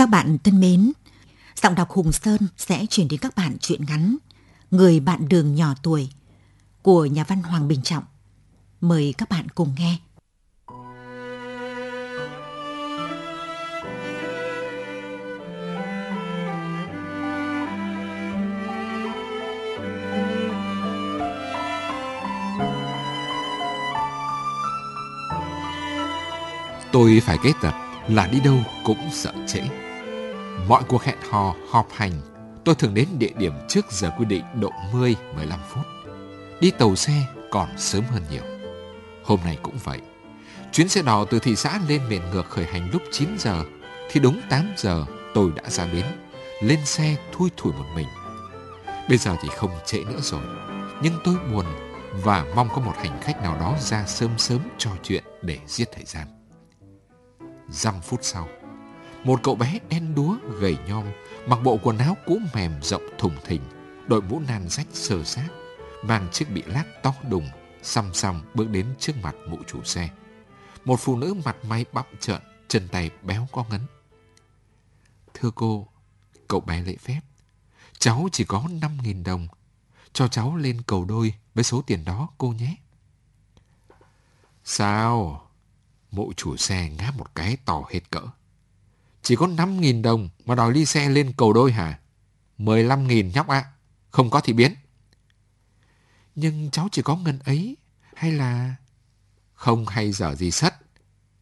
Các bạn thân mến, giọng đọc Hùng Sơn sẽ chuyển đến các bạn truyện ngắn Người bạn đường nhỏ tuổi của nhà văn Hoàng Bình Trọng. Mời các bạn cùng nghe. Tôi phải kết tập là đi đâu cũng sợ trễ. Mọi cuộc hẹn hò, họp hành, tôi thường đến địa điểm trước giờ quy định độ 10-15 phút. Đi tàu xe còn sớm hơn nhiều. Hôm nay cũng vậy. Chuyến xe đò từ thị xã lên miền ngược khởi hành lúc 9 giờ, thì đúng 8 giờ tôi đã ra bến, lên xe thui thủi một mình. Bây giờ thì không trễ nữa rồi, nhưng tôi buồn và mong có một hành khách nào đó ra sớm sớm trò chuyện để giết thời gian. Dăm phút sau, một cậu bé đen đúa, gầy nhom, mặc bộ quần áo cũ mềm rộng thùng thình, đội mũ nan rách sờ xác, mang chiếc bị lát tóc đùng, xăm xăm bước đến trước mặt mụ chủ xe. Một phụ nữ mặt may bắp trợn, chân tay béo có ngấn. Thưa cô, cậu bé lễ phép, cháu chỉ có 5.000 đồng. Cho cháu lên cầu đôi với số tiền đó cô nhé. Sao? Mụ chủ xe ngáp một cái tỏ hết cỡ. Chỉ có 5.000 đồng mà đòi ly xe lên cầu đôi hả? 15.000 nhóc ạ. À. Không có thì biến. Nhưng cháu chỉ có ngân ấy. Hay là... Không hay dở gì sất.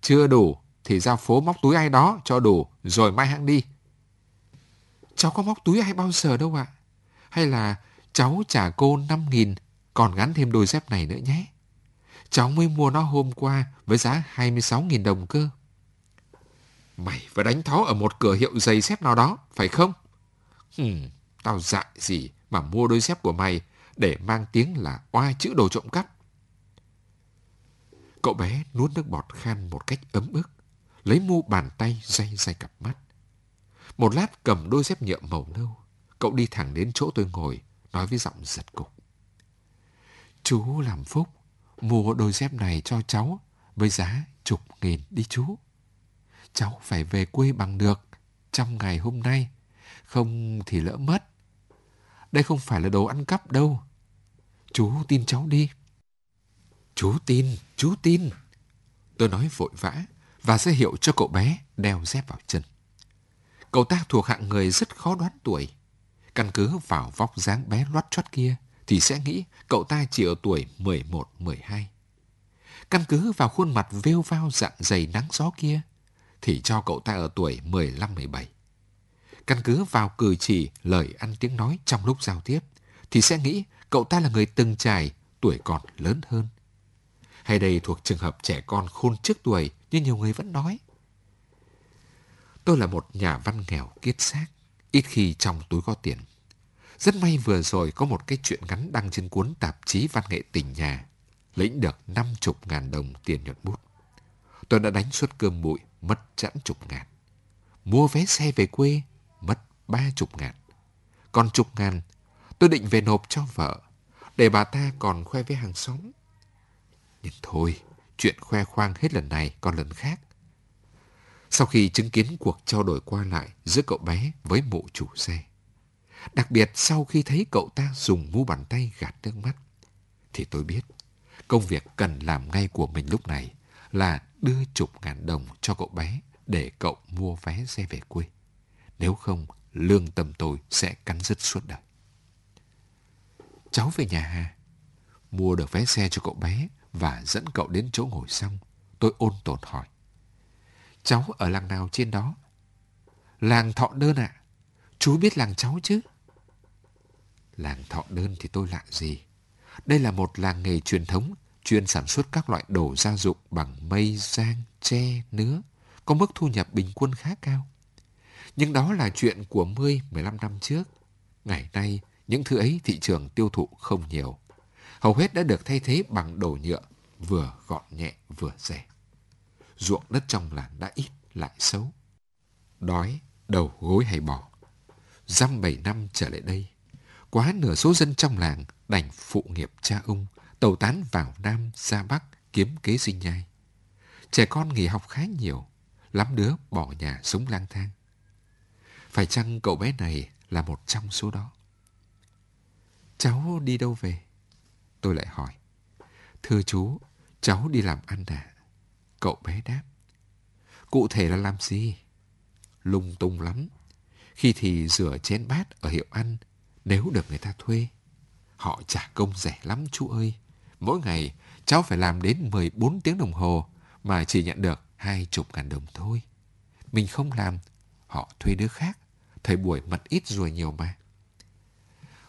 Chưa đủ thì ra phố móc túi ai đó cho đủ rồi mai hãng đi. Cháu có móc túi ai bao giờ đâu ạ. À? Hay là cháu trả cô 5.000 còn gắn thêm đôi dép này nữa nhé. Cháu mới mua nó hôm qua với giá 26.000 đồng cơ. Mày vừa đánh thó ở một cửa hiệu giày dép nào đó, phải không? Hừm, tao dại gì mà mua đôi dép của mày để mang tiếng là oai chữ đồ trộm cắp. Cậu bé nuốt nước bọt khan một cách ấm ức, lấy mu bàn tay day day cặp mắt. Một lát cầm đôi dép nhựa màu nâu, cậu đi thẳng đến chỗ tôi ngồi, nói với giọng giật cục. Chú làm phúc, mua đôi dép này cho cháu với giá chục nghìn đi chú. Cháu phải về quê bằng được trong ngày hôm nay, không thì lỡ mất. Đây không phải là đồ ăn cắp đâu. Chú tin cháu đi. Chú tin, chú tin. Tôi nói vội vã và ra hiệu cho cậu bé đeo dép vào chân. Cậu ta thuộc hạng người rất khó đoán tuổi. Căn cứ vào vóc dáng bé loắt choắt kia thì sẽ nghĩ cậu ta chỉ ở tuổi 11-12. Căn cứ vào khuôn mặt vêu vao dặn dày nắng gió kia thì cho cậu ta ở tuổi 15-17. Căn cứ vào cử chỉ, lời ăn tiếng nói trong lúc giao tiếp thì sẽ nghĩ cậu ta là người từng trải, tuổi còn lớn hơn. Hay đây thuộc trường hợp trẻ con khôn trước tuổi như nhiều người vẫn nói. Tôi là một nhà văn nghèo kiết xác, ít khi trong túi có tiền. Rất may vừa rồi có một cái chuyện ngắn đăng trên cuốn tạp chí văn nghệ tỉnh nhà, lĩnh được năm chục ngàn đồng tiền nhuận bút. Tôi đã đánh suất cơm bụi, mất chẵn chục ngàn. Mua vé xe về quê, mất ba chục ngàn. Còn chục ngàn, tôi định về nộp cho vợ, để bà ta còn khoe với hàng xóm. Nhưng thôi, chuyện khoe khoang hết lần này còn lần khác. Sau khi chứng kiến cuộc trao đổi qua lại giữa cậu bé với mụ chủ xe, Đặc biệt sau khi thấy cậu ta dùng mu bàn tay gạt nước mắt, thì tôi biết công việc cần làm ngay của mình lúc này là đưa chục ngàn đồng cho cậu bé để cậu mua vé xe về quê. Nếu không, lương tâm tôi sẽ cắn rứt suốt đời. Cháu về nhà Hà, mua được vé xe cho cậu bé và dẫn cậu đến chỗ ngồi xong. Tôi ôn tồn hỏi. Cháu ở làng nào trên đó? Làng Thọ Đơn ạ. À? Chú biết làng cháu chứ? Làng Thọ Đơn thì tôi lạ gì. Đây là một làng nghề truyền thống chuyên sản xuất các loại đồ gia dụng bằng mây, giang, tre, nứa, có mức thu nhập bình quân khá cao. Nhưng đó là chuyện của 10-15 năm trước. Ngày nay, những thứ ấy thị trường tiêu thụ không nhiều. Hầu hết đã được thay thế bằng đồ nhựa, vừa gọn nhẹ vừa rẻ. Ruộng đất trong làng đã ít lại xấu. Đói, đầu gối hay bỏ. Dăm bảy năm trở lại đây, quá nửa số dân trong làng đành phụ nghiệp cha ông, tàu tán vào Nam ra Bắc kiếm kế sinh nhai. Trẻ con nghỉ học khá nhiều, lắm đứa bỏ nhà sống lang thang. Phải chăng cậu bé này là một trong số đó? Cháu đi đâu về? Tôi lại hỏi. Thưa chú, cháu đi làm ăn à? Cậu bé đáp. Cụ thể là làm gì? Lung tung lắm. Khi thì rửa chén bát ở hiệu ăn, nếu được người ta thuê. Họ trả công rẻ lắm chú ơi. Mỗi ngày cháu phải làm đến 14 tiếng đồng hồ mà chỉ nhận được hai chục ngàn đồng thôi. Mình không làm, họ thuê đứa khác. Thời buổi mật ít rồi nhiều mà.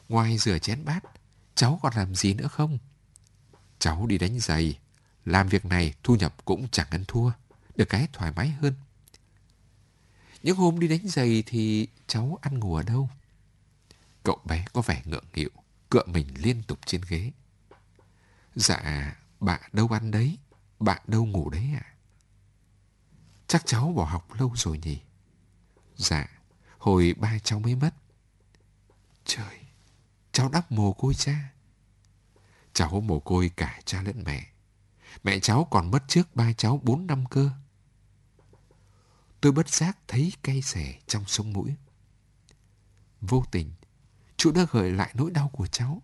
Ngoài rửa chén bát, cháu còn làm gì nữa không? Cháu đi đánh giày. Làm việc này thu nhập cũng chẳng ăn thua. Được cái thoải mái hơn. Những hôm đi đánh giày thì cháu ăn ngủ ở đâu? Cậu bé có vẻ ngượng nghịu, cựa mình liên tục trên ghế. Dạ, bạn đâu ăn đấy, bạn đâu ngủ đấy ạ? À? Chắc cháu bỏ học lâu rồi nhỉ? Dạ, hồi ba cháu mới mất. Trời, cháu đắp mồ côi cha. Cháu mồ côi cả cha lẫn mẹ. Mẹ cháu còn mất trước ba cháu bốn năm cơ. Tôi bất giác thấy cay xẻ trong sống mũi. Vô tình, chú đã gợi lại nỗi đau của cháu.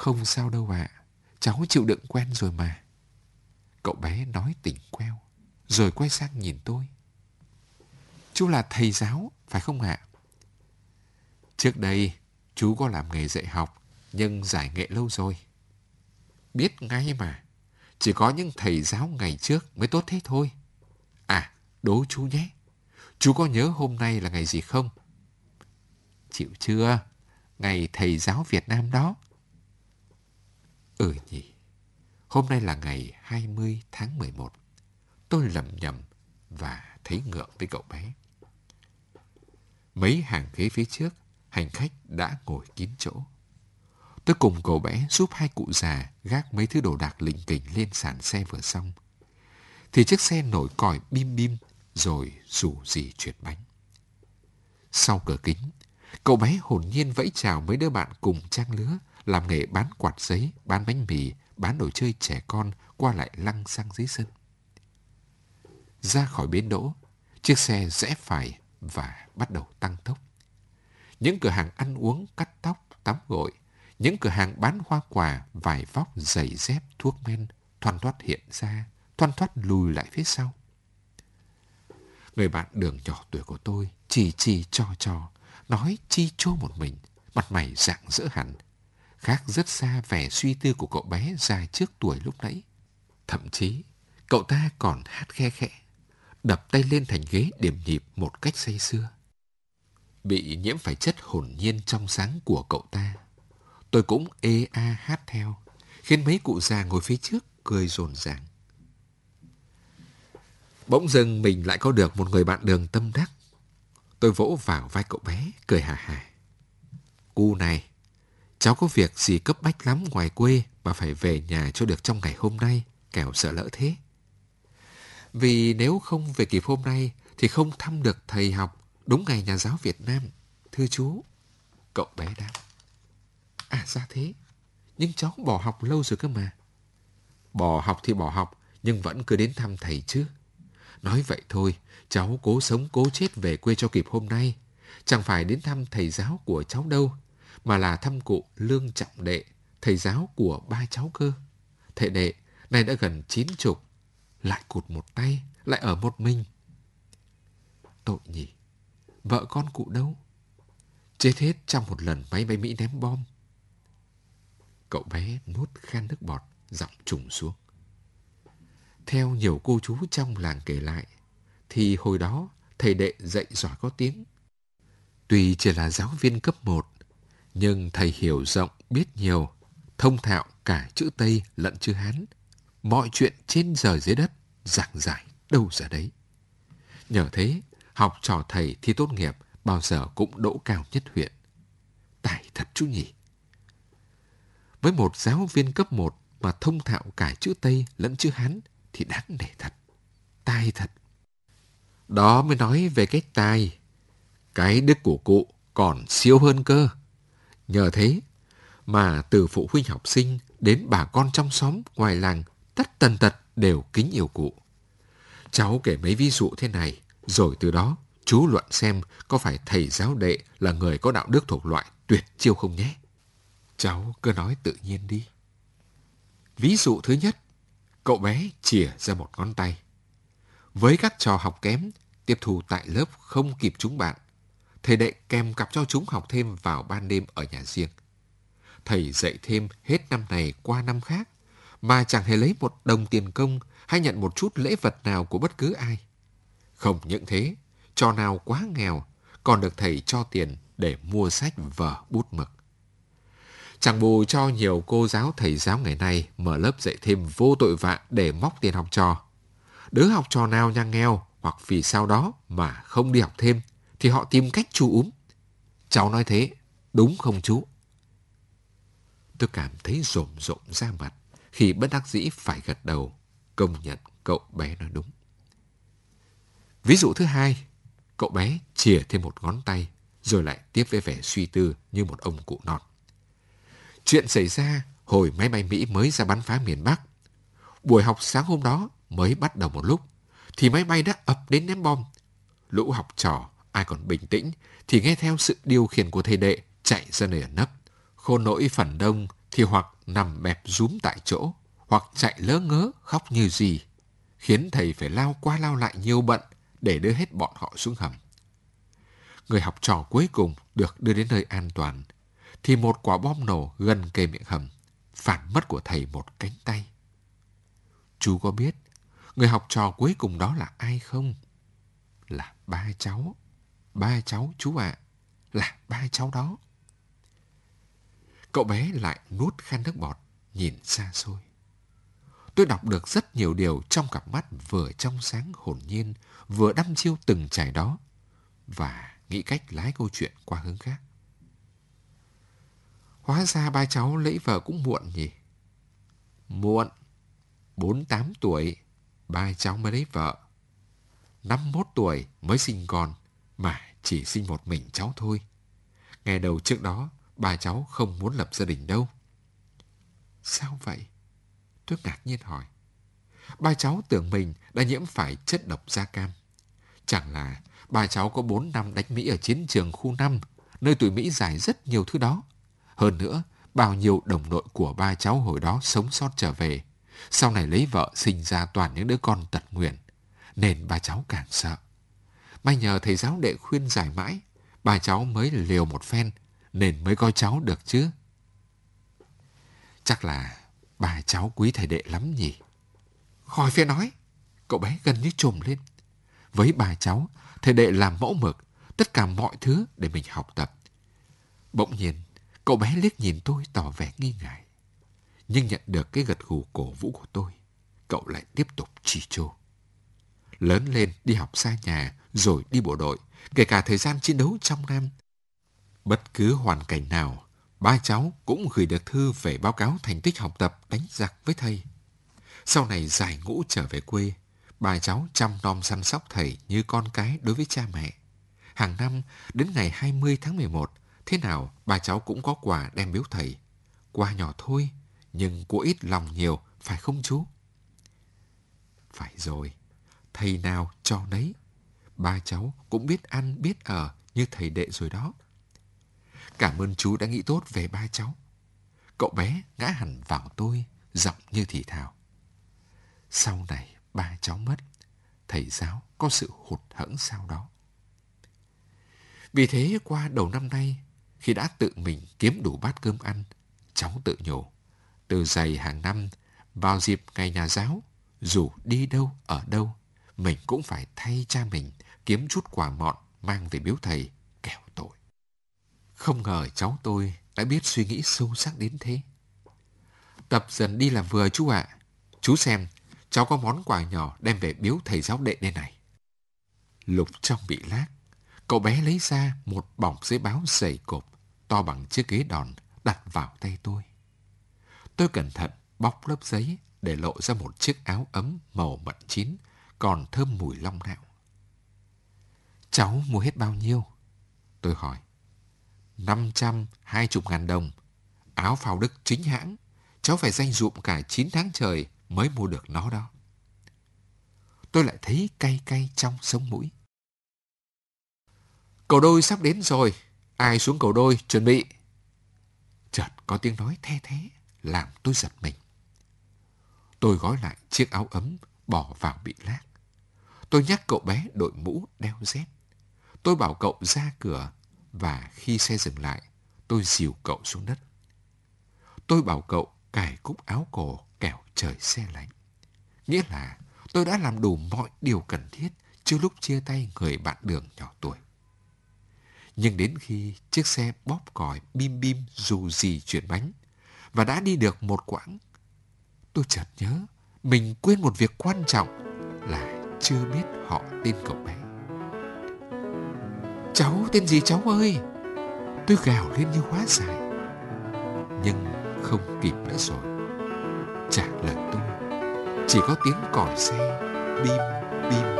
Không sao đâu ạ, à. cháu chịu đựng quen rồi mà. Cậu bé nói tỉnh queo, rồi quay sang nhìn tôi. Chú là thầy giáo, phải không ạ? Trước đây, chú có làm nghề dạy học, nhưng giải nghệ lâu rồi. Biết ngay mà, chỉ có những thầy giáo ngày trước mới tốt thế thôi. À, đố chú nhé, chú có nhớ hôm nay là ngày gì không? Chịu chưa? Ngày thầy giáo Việt Nam đó. Ừ nhỉ, hôm nay là ngày 20 tháng 11. Tôi lầm nhầm và thấy ngượng với cậu bé. Mấy hàng ghế phía trước, hành khách đã ngồi kín chỗ. Tôi cùng cậu bé giúp hai cụ già gác mấy thứ đồ đạc lình kình lên sàn xe vừa xong. Thì chiếc xe nổi còi bim bim rồi rủ gì chuyển bánh. Sau cửa kính, cậu bé hồn nhiên vẫy chào mấy đứa bạn cùng trang lứa làm nghề bán quạt giấy, bán bánh mì, bán đồ chơi trẻ con qua lại lăng sang dưới sân. Ra khỏi bến đỗ, chiếc xe rẽ phải và bắt đầu tăng tốc. Những cửa hàng ăn uống, cắt tóc, tắm gội, những cửa hàng bán hoa quả, vải vóc, giày dép, thuốc men, thoăn thoát hiện ra, thoăn thoát lùi lại phía sau. Người bạn đường nhỏ tuổi của tôi chỉ chỉ cho cho, nói chi chô một mình, mặt mày dạng dỡ hẳn, khác rất xa vẻ suy tư của cậu bé dài trước tuổi lúc nãy. Thậm chí, cậu ta còn hát khe khẽ, đập tay lên thành ghế điểm nhịp một cách say sưa. Bị nhiễm phải chất hồn nhiên trong sáng của cậu ta, tôi cũng ê a hát theo, khiến mấy cụ già ngồi phía trước cười rồn ràng. Bỗng dưng mình lại có được một người bạn đường tâm đắc. Tôi vỗ vào vai cậu bé, cười hà hà. Cu này, cháu có việc gì cấp bách lắm ngoài quê mà phải về nhà cho được trong ngày hôm nay, kẻo sợ lỡ thế. Vì nếu không về kịp hôm nay thì không thăm được thầy học đúng ngày nhà giáo Việt Nam. Thưa chú, cậu bé đáp. À ra thế, nhưng cháu bỏ học lâu rồi cơ mà. Bỏ học thì bỏ học, nhưng vẫn cứ đến thăm thầy chứ. Nói vậy thôi, cháu cố sống cố chết về quê cho kịp hôm nay. Chẳng phải đến thăm thầy giáo của cháu đâu, mà là thăm cụ Lương Trọng Đệ, thầy giáo của ba cháu cơ. Thầy đệ, này đã gần chín chục, lại cụt một tay, lại ở một mình. Tội nhỉ, vợ con cụ đâu? Chết hết trong một lần máy bay Mỹ ném bom. Cậu bé nuốt khan nước bọt, giọng trùng xuống. Theo nhiều cô chú trong làng kể lại, thì hồi đó thầy đệ dạy giỏi có tiếng. Tuy chỉ là giáo viên cấp 1, nhưng thầy hiểu rộng, biết nhiều, thông thạo cả chữ Tây lẫn chữ Hán. Mọi chuyện trên trời dưới đất, giảng giải đâu ra đấy. Nhờ thế, học trò thầy thi tốt nghiệp bao giờ cũng đỗ cao nhất huyện. Tài thật chú nhỉ. Với một giáo viên cấp 1 mà thông thạo cả chữ Tây lẫn chữ Hán thì đáng nể thật. tài thật. Đó mới nói về cái tài Cái đức của cụ còn siêu hơn cơ. Nhờ thế mà từ phụ huynh học sinh đến bà con trong xóm ngoài làng tất tần tật đều kính yêu cụ. Cháu kể mấy ví dụ thế này, rồi từ đó Chú luận xem có phải thầy giáo đệ là người có đạo đức thuộc loại tuyệt chiêu không nhé? Cháu cứ nói tự nhiên đi. Ví dụ thứ nhất, cậu bé chìa ra một ngón tay. Với các trò học kém, tiếp thu tại lớp không kịp chúng bạn, thầy đệ kèm cặp cho chúng học thêm vào ban đêm ở nhà riêng. Thầy dạy thêm hết năm này qua năm khác, mà chẳng hề lấy một đồng tiền công hay nhận một chút lễ vật nào của bất cứ ai. Không những thế, trò nào quá nghèo, còn được thầy cho tiền để mua sách vở bút mực. Chẳng bù cho nhiều cô giáo thầy giáo ngày nay mở lớp dạy thêm vô tội vạ để móc tiền học trò. Đứa học trò nào nhà nghèo hoặc vì sao đó mà không đi học thêm thì họ tìm cách chu úm. Cháu nói thế, đúng không chú? Tôi cảm thấy rộm rộm ra mặt khi bất đắc dĩ phải gật đầu, công nhận cậu bé nói đúng. Ví dụ thứ hai, cậu bé chìa thêm một ngón tay, rồi lại tiếp với vẻ suy tư như một ông cụ non. Chuyện xảy ra hồi máy bay Mỹ mới ra bắn phá miền Bắc. Buổi học sáng hôm đó mới bắt đầu một lúc, thì máy bay đã ập đến ném bom. Lũ học trò, ai còn bình tĩnh, thì nghe theo sự điều khiển của thầy đệ chạy ra nơi ẩn nấp. Khôn nỗi phần đông thì hoặc nằm bẹp rúm tại chỗ, hoặc chạy lỡ ngớ khóc như gì, khiến thầy phải lao qua lao lại nhiều bận để đưa hết bọn họ xuống hầm. Người học trò cuối cùng được đưa đến nơi an toàn, thì một quả bom nổ gần kề miệng hầm, phản mất của thầy một cánh tay. Chú có biết người học trò cuối cùng đó là ai không? Là ba cháu. Ba cháu chú ạ. À. Là ba cháu đó. Cậu bé lại nuốt khăn nước bọt, nhìn xa xôi. Tôi đọc được rất nhiều điều trong cặp mắt vừa trong sáng hồn nhiên, vừa đăm chiêu từng trải đó, và nghĩ cách lái câu chuyện qua hướng khác. Hóa ra ba cháu lấy vợ cũng muộn nhỉ? Muộn. Bốn tám tuổi, ba cháu mới lấy vợ. Năm mốt tuổi mới sinh con, mà chỉ sinh một mình cháu thôi. Ngày đầu trước đó, bà cháu không muốn lập gia đình đâu. Sao vậy? Tôi ngạc nhiên hỏi. Ba cháu tưởng mình đã nhiễm phải chất độc da cam. Chẳng là ba cháu có bốn năm đánh Mỹ ở chiến trường khu 5, nơi tụi Mỹ giải rất nhiều thứ đó. Hơn nữa, bao nhiêu đồng đội của ba cháu hồi đó sống sót trở về. Sau này lấy vợ sinh ra toàn những đứa con tật nguyện. Nên ba cháu càng sợ. May nhờ thầy giáo đệ khuyên giải mãi, bà cháu mới liều một phen, nên mới coi cháu được chứ. Chắc là bà cháu quý thầy đệ lắm nhỉ. Khỏi phải nói, cậu bé gần như trùm lên. Với bà cháu, thầy đệ làm mẫu mực, tất cả mọi thứ để mình học tập. Bỗng nhiên, cậu bé liếc nhìn tôi tỏ vẻ nghi ngại. Nhưng nhận được cái gật gù cổ vũ của tôi, cậu lại tiếp tục chỉ trô. Lớn lên đi học xa nhà, rồi đi bộ đội, kể cả thời gian chiến đấu trong Nam. Bất cứ hoàn cảnh nào, ba cháu cũng gửi được thư về báo cáo thành tích học tập đánh giặc với thầy. Sau này giải ngũ trở về quê, ba cháu chăm nom săn sóc thầy như con cái đối với cha mẹ. Hàng năm, đến ngày 20 tháng 11, thế nào ba cháu cũng có quà đem biếu thầy. Quà nhỏ thôi, nhưng của ít lòng nhiều, phải không chú? Phải rồi, thầy nào cho nấy. Ba cháu cũng biết ăn biết ở như thầy đệ rồi đó. Cảm ơn chú đã nghĩ tốt về ba cháu. Cậu bé ngã hẳn vào tôi, giọng như thì thào. Sau này ba cháu mất, thầy giáo có sự hụt hẫng sau đó. Vì thế qua đầu năm nay, khi đã tự mình kiếm đủ bát cơm ăn, cháu tự nhủ. Từ giày hàng năm, vào dịp ngày nhà giáo, dù đi đâu ở đâu, mình cũng phải thay cha mình kiếm chút quà mọn mang về biếu thầy, kẻo tội. Không ngờ cháu tôi đã biết suy nghĩ sâu sắc đến thế. Tập dần đi là vừa chú ạ. Chú xem, cháu có món quà nhỏ đem về biếu thầy giáo đệ đây này. Lục trong bị lác, cậu bé lấy ra một bọc giấy báo dày cộp, to bằng chiếc ghế đòn, đặt vào tay tôi. Tôi cẩn thận bóc lớp giấy để lộ ra một chiếc áo ấm màu mận chín, còn thơm mùi long nạo. Cháu mua hết bao nhiêu? Tôi hỏi. 520 ngàn đồng. Áo phao đức chính hãng. Cháu phải danh dụm cả chín tháng trời mới mua được nó đó. Tôi lại thấy cay cay trong sống mũi. Cầu đôi sắp đến rồi. Ai xuống cầu đôi, chuẩn bị. Chợt có tiếng nói the thế, làm tôi giật mình. Tôi gói lại chiếc áo ấm, bỏ vào bị lác. Tôi nhắc cậu bé đội mũ, đeo dép. Tôi bảo cậu ra cửa và khi xe dừng lại, tôi dìu cậu xuống đất. Tôi bảo cậu cài cúc áo cổ kẻo trời xe lạnh. Nghĩa là tôi đã làm đủ mọi điều cần thiết trước lúc chia tay người bạn đường nhỏ tuổi. Nhưng đến khi chiếc xe bóp còi bim bim dù gì chuyển bánh và đã đi được một quãng, tôi chợt nhớ mình quên một việc quan trọng chưa biết họ tên cậu bé. Cháu tên gì cháu ơi? Tôi gào lên như hóa giải. Nhưng không kịp nữa rồi. Trả lời tôi chỉ có tiếng còi xe, bim bim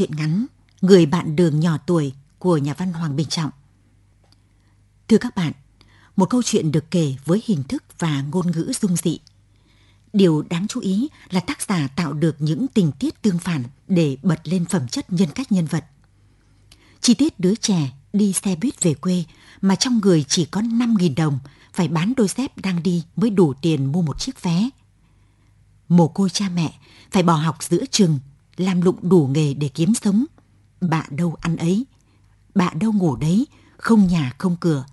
truyện chuyện ngắn Người bạn đường nhỏ tuổi của nhà văn Hoàng Bình Trọng. Thưa các bạn, một câu chuyện được kể với hình thức và ngôn ngữ dung dị. Điều đáng chú ý là tác giả tạo được những tình tiết tương phản để bật lên phẩm chất nhân cách nhân vật. Chi tiết đứa trẻ đi xe buýt về quê mà trong người chỉ có 5.000 đồng phải bán đôi dép đang đi mới đủ tiền mua một chiếc vé. Mồ côi cha mẹ phải bỏ học giữa trường làm lụng đủ nghề để kiếm sống. Bạ đâu ăn ấy, bạ đâu ngủ đấy, không nhà không cửa.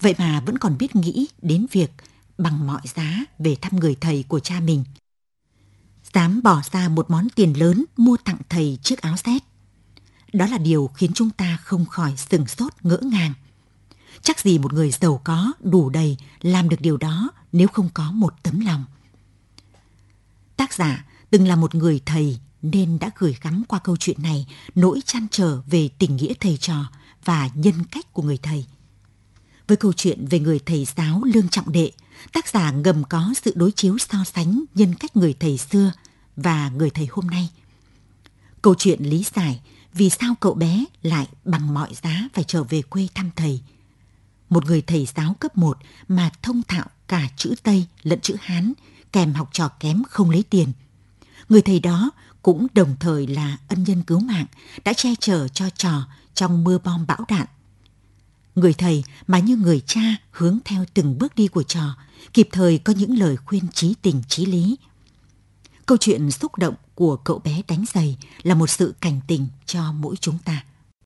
Vậy mà vẫn còn biết nghĩ đến việc bằng mọi giá về thăm người thầy của cha mình. Dám bỏ ra một món tiền lớn mua tặng thầy chiếc áo xét. Đó là điều khiến chúng ta không khỏi sừng sốt ngỡ ngàng. Chắc gì một người giàu có đủ đầy làm được điều đó nếu không có một tấm lòng. Tác giả từng là một người thầy nên đã gửi gắm qua câu chuyện này nỗi chăn trở về tình nghĩa thầy trò và nhân cách của người thầy. Với câu chuyện về người thầy giáo Lương Trọng Đệ, tác giả ngầm có sự đối chiếu so sánh nhân cách người thầy xưa và người thầy hôm nay. Câu chuyện lý giải vì sao cậu bé lại bằng mọi giá phải trở về quê thăm thầy. Một người thầy giáo cấp 1 mà thông thạo cả chữ Tây lẫn chữ Hán, kèm học trò kém không lấy tiền. Người thầy đó cũng đồng thời là ân nhân cứu mạng, đã che chở cho trò trong mưa bom bão đạn. Người thầy mà như người cha hướng theo từng bước đi của trò, kịp thời có những lời khuyên trí tình trí lý. Câu chuyện xúc động của cậu bé đánh giày là một sự cảnh tình cho mỗi chúng ta.